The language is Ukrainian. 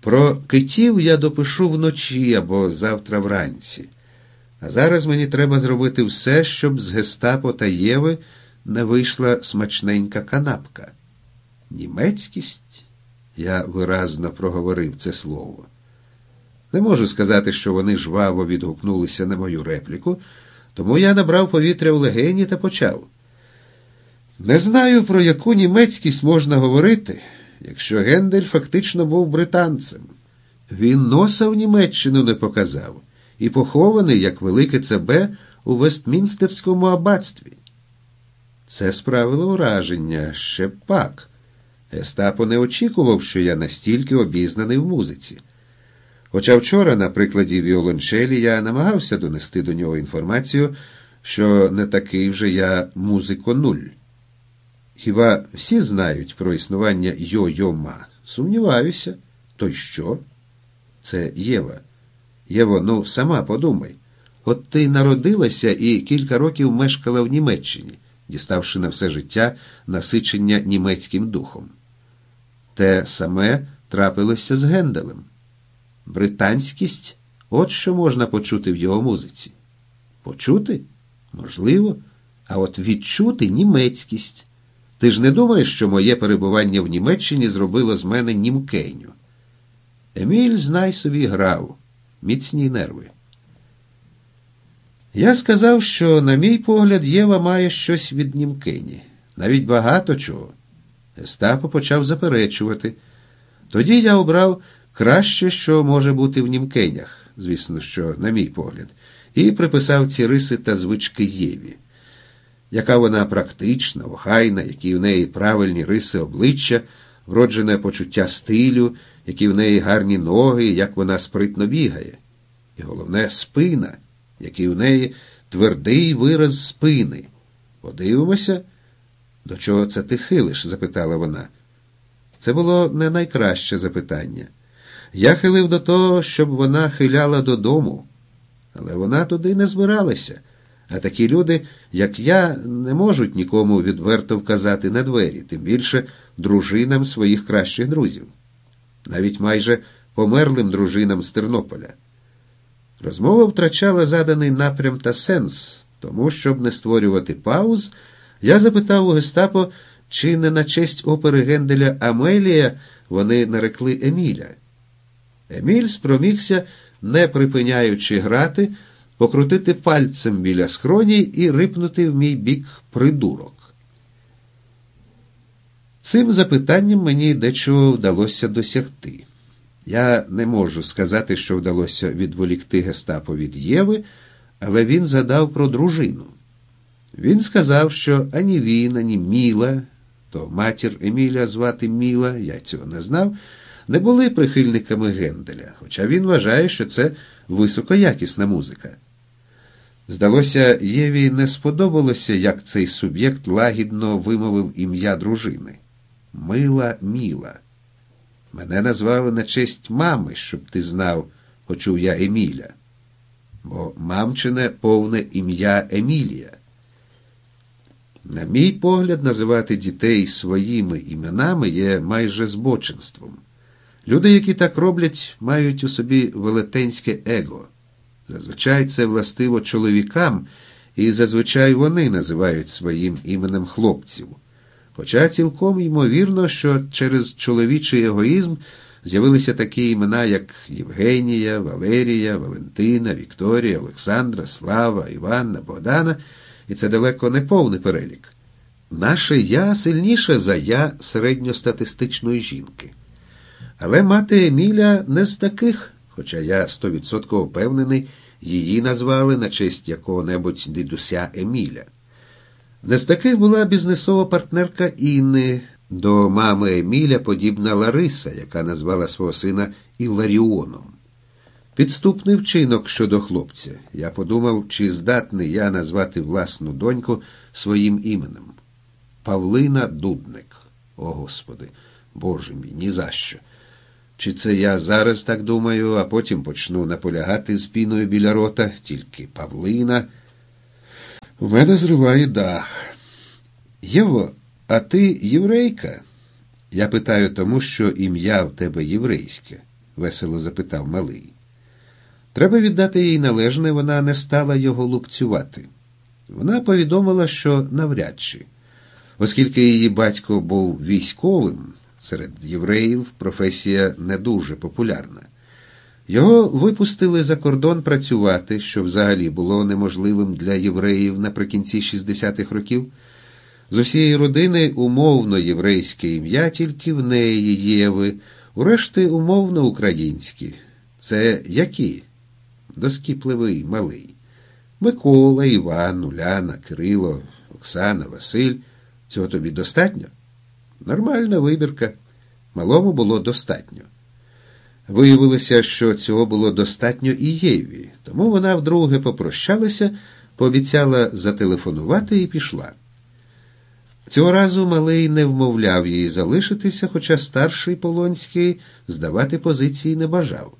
Про китів я допишу вночі або завтра вранці. А зараз мені треба зробити все, щоб з Гестапо та Єви не вийшла смачненька канапка. Німецькість? Я виразно проговорив це слово. Не можу сказати, що вони жваво відгукнулися на мою репліку, тому я набрав повітря в легені та почав. Не знаю, про яку німецькість можна говорити, якщо Гендель фактично був британцем. Він носа в Німеччину не показав і похований, як велике ЦБ, у Вестмінстерському аббатстві. Це справило враження ще пак. Естапо не очікував, що я настільки обізнаний в музиці. Хоча вчора, на прикладі віолончелі, я намагався донести до нього інформацію, що не такий вже я музико нуль. Хіба всі знають про існування йо-йо-ма? Сумніваюся. То що? Це Єва. Єво, ну сама подумай. От ти народилася і кілька років мешкала в Німеччині, діставши на все життя насичення німецьким духом. Те саме трапилося з Генделем. Британськість от що можна почути в його музиці. Почути? Можливо, а от відчути німецькість. Ти ж не думаєш, що моє перебування в Німеччині зробило з мене німкеню? Еміль, знай собі, грав, міцні нерви. Я сказав, що, на мій погляд, Єва має щось від німкені, навіть багато чого. Естапо почав заперечувати. Тоді я обрав краще, що може бути в німкенях, звісно, що, на мій погляд, і приписав ці риси та звички Єві. Яка вона практична, охайна, які в неї правильні риси обличчя, вроджене почуття стилю, які в неї гарні ноги, як вона спритно бігає. І головне спина, який в неї твердий вираз спини. Подивимося, до чого це ти хилиш? запитала вона. Це було не найкраще запитання. Я хилив до того, щоб вона хиляла додому, але вона туди не збиралася. А такі люди, як я, не можуть нікому відверто вказати на двері, тим більше дружинам своїх кращих друзів, навіть майже померлим дружинам з Тернополя. Розмова втрачала заданий напрям та сенс, тому, щоб не створювати пауз, я запитав у Гестапо, чи не на честь опери Генделя Амелія вони нарекли Еміля. Еміль спромігся, не припиняючи грати, покрутити пальцем біля скроні і рипнути в мій бік придурок. Цим запитанням мені дечого вдалося досягти. Я не можу сказати, що вдалося відволікти Гестапо від Єви, але він задав про дружину. Він сказав, що ані він, ані Міла, то матір Еміля звати Міла, я цього не знав, не були прихильниками Генделя, хоча він вважає, що це високоякісна музика. Здалося, Єві не сподобалося, як цей суб'єкт лагідно вимовив ім'я дружини. Мила Міла. Мене назвали на честь мами, щоб ти знав, почув я Еміля. Бо мамчине повне ім'я Емілія. На мій погляд, називати дітей своїми іменами є майже збочинством. Люди, які так роблять, мають у собі велетенське его. Зазвичай це властиво чоловікам, і зазвичай вони називають своїм іменем хлопців. Хоча цілком ймовірно, що через чоловічий егоїзм з'явилися такі імена, як Євгенія, Валерія, Валентина, Вікторія, Олександра, Слава, Іванна, Богдана, і це далеко не повний перелік. Наше я сильніше за я середньостатистичної жінки. Але мати Еміля не з таких, хоча я стовідсотково впевнений, її назвали на честь якого-небудь дідуся Еміля. Не з таких була бізнесова партнерка Інни, до мами Еміля подібна Лариса, яка назвала свого сина Іларіоном. Підступний вчинок щодо хлопця. Я подумав, чи здатний я назвати власну доньку своїм іменем. Павлина Дудник. О Господи, Боже мій, ні за що. Чи це я зараз так думаю, а потім почну наполягати з піною біля рота, тільки Павлина. У мене зриває дах. Єво, а ти єврейка? Я питаю тому, що ім'я в тебе єврейське. весело запитав малий. Треба віддати їй належне, вона не стала його лупцювати. Вона повідомила, що навряд чи, оскільки її батько був військовим, серед євреїв професія не дуже популярна. Його випустили за кордон працювати, що взагалі було неможливим для євреїв наприкінці 60-х років. З усієї родини умовно єврейське ім'я, тільки в неї Єви, урешті умовно українські. Це які? Доскіпливий малий. Микола, Іван, Уляна, Кирило, Оксана, Василь. Цього тобі достатньо? Нормальна вибірка. Малому було достатньо. Виявилося, що цього було достатньо і Єві, тому вона вдруге попрощалася, пообіцяла зателефонувати і пішла. Цього разу малий не вмовляв її залишитися, хоча старший Полонський здавати позиції не бажав.